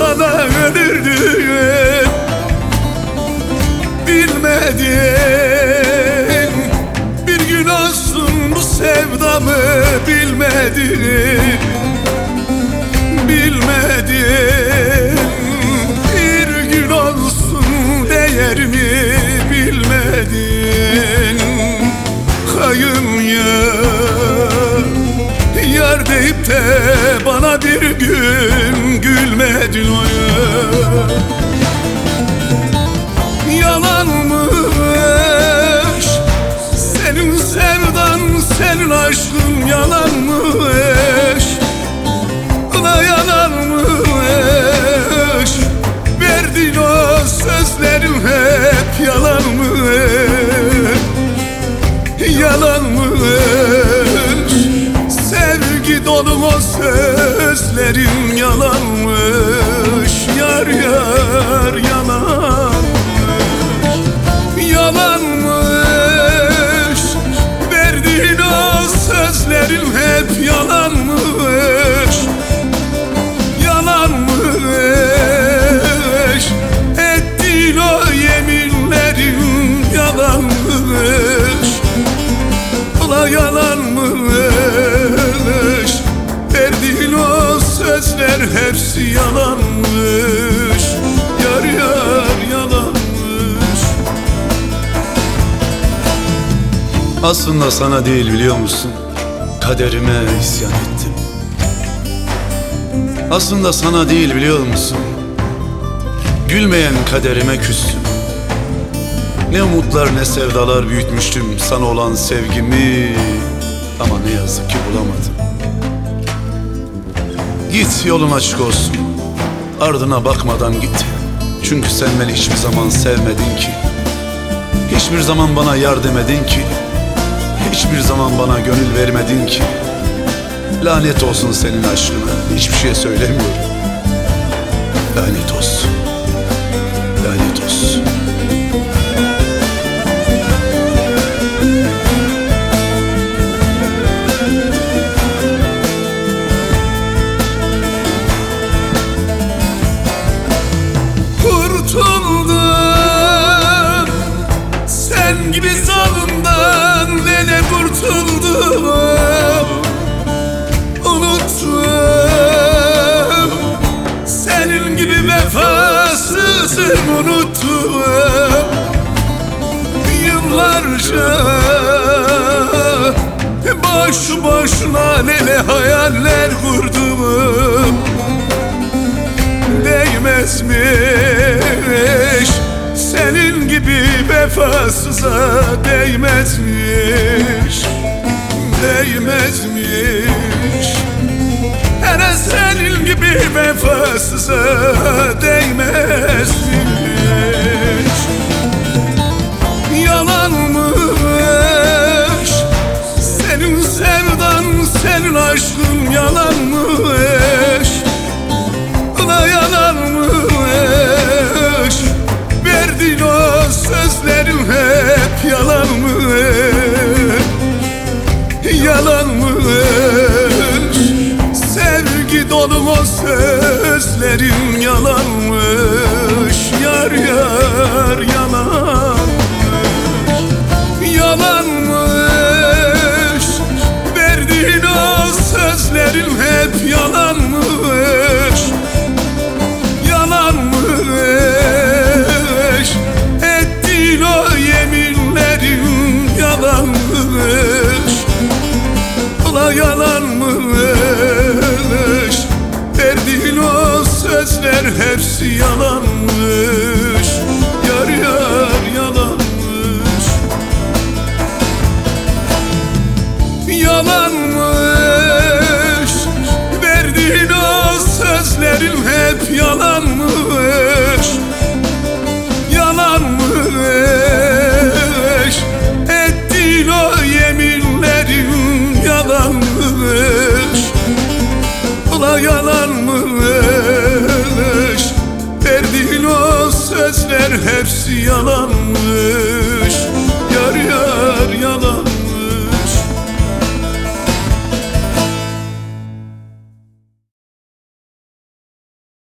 uğrunda sana ölürdüm Bilmedin. Bir gün olsun bu sevdamı bilmedin yar Yalanmış Senin sevdan, senin aşkın yalanmış sözlerin yalanmış Yar yar yalanmış. Yalanmış Verdiğin o sözlerin hep yalanmış. Yalanmış Ettiğin o yeminlerin yalanmış. Ula yalanmış sözler hepsi yalanmış Yar yar yalanmış Aslında sana değil biliyor musun? Kaderime isyan ettim. Aslında sana değil biliyor musun? Gülmeyen kaderime küstüm. Ne umutlar ne sevdalar büyütmüştüm sana olan sevgimi Ama ne yazık ki bulamadım Git yolun açık olsun. Ardına bakmadan git. Çünkü sen beni hiçbir zaman sevmedin ki. Hiçbir zaman bana yar demedin ki. Hiçbir zaman bana gönül vermedin ki. Lanet olsun senin aşkına. Hiçbir şey söylemiyorum. Lanet olsun Yıllarca Boş boşuna nene hayaller kurdum. Değmezmiş Senin gibi vefasıza değmezmiş Değmezmiş Hele senin gibi vefasıza değmezmiş Yalanmış. Sevgi dolu o sözlerin yalanmış. Yar yar sözler hepsi yalan. yalanmış